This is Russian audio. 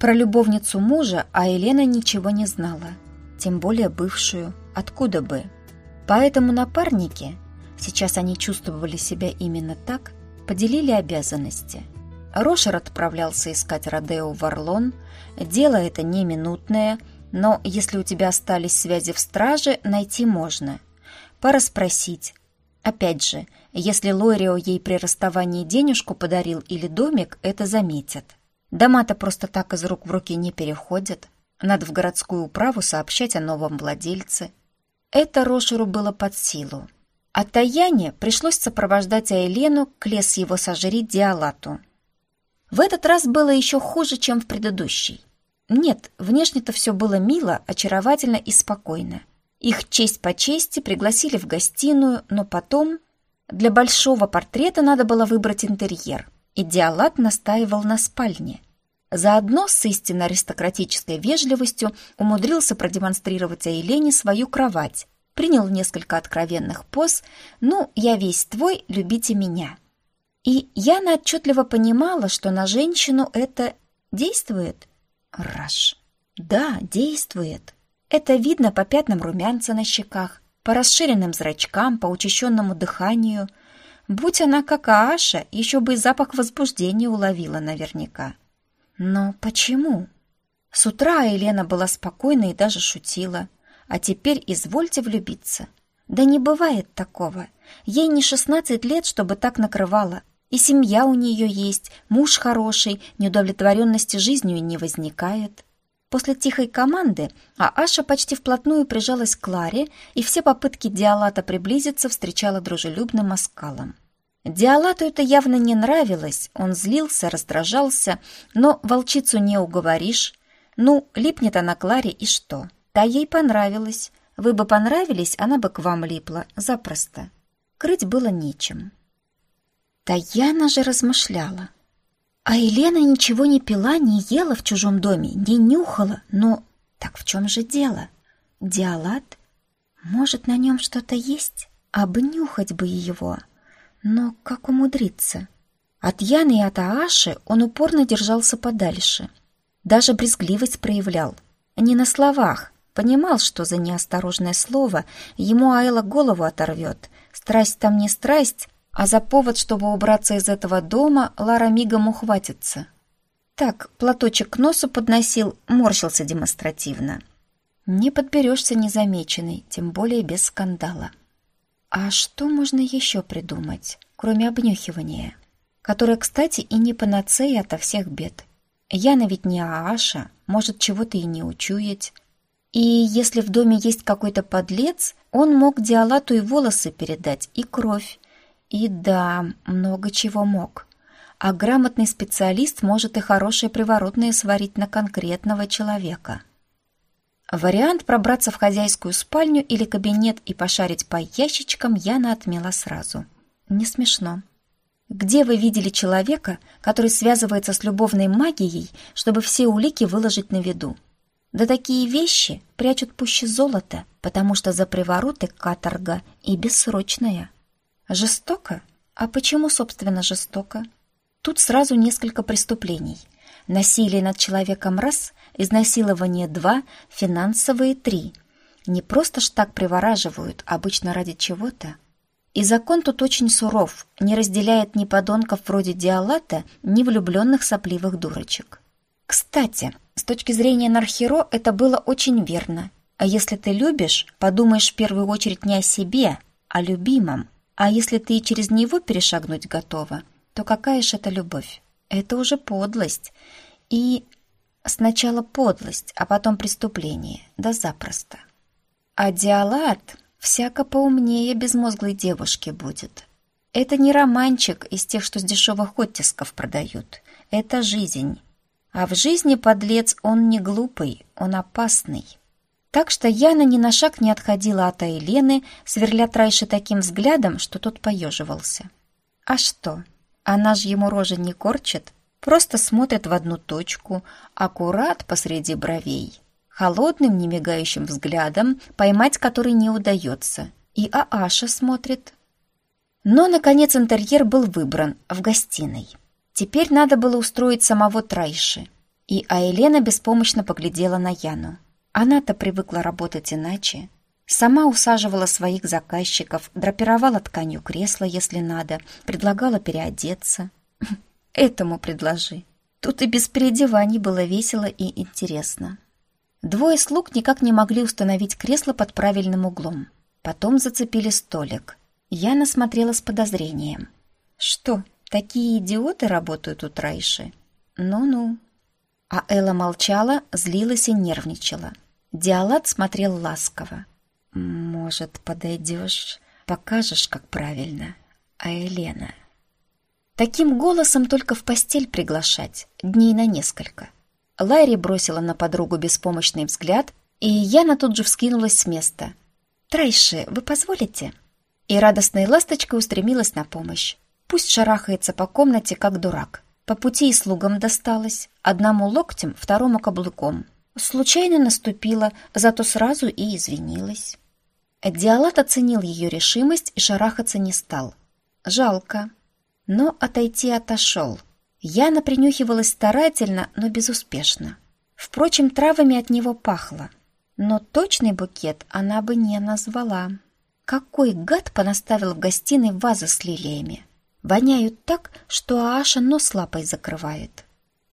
Про любовницу мужа а Елена ничего не знала, тем более бывшую, откуда бы. Поэтому напарники, сейчас они чувствовали себя именно так, поделили обязанности. Рошер отправлялся искать Родео в Орлон. Дело это не минутное, но если у тебя остались связи в страже, найти можно. Пора спросить. Опять же, если Лорио ей при расставании денежку подарил или домик, это заметят. Дома-то просто так из рук в руки не переходят. Надо в городскую управу сообщать о новом владельце. Это Рошеру было под силу. А Таяне пришлось сопровождать Айлену к лес его сожри Диалату. В этот раз было еще хуже, чем в предыдущий. Нет, внешне-то все было мило, очаровательно и спокойно. Их честь по чести пригласили в гостиную, но потом для большого портрета надо было выбрать интерьер, и Диалат настаивал на спальне. Заодно с истинно аристократической вежливостью умудрился продемонстрировать Айлене свою кровать, принял несколько откровенных поз «Ну, я весь твой, любите меня». И Яна отчетливо понимала, что на женщину это действует. Раш. Да, действует. Это видно по пятнам румянца на щеках, по расширенным зрачкам, по учащенному дыханию. Будь она как Ааша, еще бы и запах возбуждения уловила наверняка. Но почему? С утра Елена была спокойна и даже шутила. А теперь извольте влюбиться. Да не бывает такого. Ей не шестнадцать лет, чтобы так накрывало. И семья у нее есть, муж хороший, неудовлетворенности жизнью не возникает. После тихой команды а Аша почти вплотную прижалась к Кларе, и все попытки Диалата приблизиться встречала дружелюбным оскалом. Диалату это явно не нравилось, он злился, раздражался, но волчицу не уговоришь. Ну, липнет она Кларе и что? Та ей понравилась. Вы бы понравились, она бы к вам липла, запросто. Крыть было нечем. Таяна же размышляла. А Елена ничего не пила, не ела в чужом доме, не нюхала. Но так в чем же дело? Диалат? Может, на нем что-то есть? Обнюхать бы его. Но как умудриться? От Яны и от Ааши он упорно держался подальше. Даже брезгливость проявлял. Не на словах. Понимал, что за неосторожное слово ему Айла голову оторвет. Страсть там не страсть, а за повод, чтобы убраться из этого дома, Лара мигом ухватится. Так, платочек к носу подносил, морщился демонстративно. Не подберешься незамеченный, тем более без скандала. А что можно еще придумать, кроме обнюхивания? Которое, кстати, и не панацея ото всех бед. Яна ведь не Ааша, может чего-то и не учуять. И если в доме есть какой-то подлец, он мог Диалату и волосы передать, и кровь, и да, много чего мог. А грамотный специалист может и хорошее приворотное сварить на конкретного человека. Вариант пробраться в хозяйскую спальню или кабинет и пошарить по ящичкам Яна отмела сразу. Не смешно. Где вы видели человека, который связывается с любовной магией, чтобы все улики выложить на виду? Да такие вещи прячут пуще золота, потому что за привороты каторга и бессрочная. Жестоко? А почему, собственно, жестоко? Тут сразу несколько преступлений. Насилие над человеком раз, изнасилование два, финансовые три. Не просто ж так привораживают, обычно ради чего-то. И закон тут очень суров, не разделяет ни подонков вроде Диалата, ни влюбленных сопливых дурочек. Кстати, с точки зрения Нархеро это было очень верно. А если ты любишь, подумаешь в первую очередь не о себе, а о любимом – а если ты и через него перешагнуть готова, то какая же это любовь? Это уже подлость. И сначала подлость, а потом преступление. Да запросто. А Диалат всяко поумнее безмозглой девушки будет. Это не романчик из тех, что с дешевых оттисков продают. Это жизнь. А в жизни подлец он не глупый, он опасный. Так что Яна ни на шаг не отходила от Айлены, сверля Трайши таким взглядом, что тот поеживался. А что? Она же ему рожи не корчит, просто смотрит в одну точку, аккурат посреди бровей. Холодным, немигающим взглядом, поймать который не удается. И Ааша смотрит. Но, наконец, интерьер был выбран в гостиной. Теперь надо было устроить самого Трайши. И Айлена беспомощно поглядела на Яну. Она-то привыкла работать иначе. Сама усаживала своих заказчиков, драпировала тканью кресла, если надо, предлагала переодеться. Этому предложи. Тут и без переодеваний было весело и интересно. Двое слуг никак не могли установить кресло под правильным углом. Потом зацепили столик. Яна смотрела с подозрением. «Что, такие идиоты работают у Трайши? Ну-ну». А Элла молчала, злилась и нервничала. Диалат смотрел ласково. «Может, подойдешь, покажешь, как правильно, а Елена?» Таким голосом только в постель приглашать, дней на несколько. Лайри бросила на подругу беспомощный взгляд, и Яна тут же вскинулась с места. «Трайши, вы позволите?» И радостная ласточка устремилась на помощь. Пусть шарахается по комнате, как дурак. По пути и слугам досталось. Одному локтем, второму каблуком. Случайно наступила, зато сразу и извинилась. Диалат оценил ее решимость и шарахаться не стал. Жалко. Но отойти отошел. Яна принюхивалась старательно, но безуспешно. Впрочем, травами от него пахло. Но точный букет она бы не назвала. Какой гад понаставил в гостиной вазы с лилиями? Воняют так, что Аша нос лапой закрывает.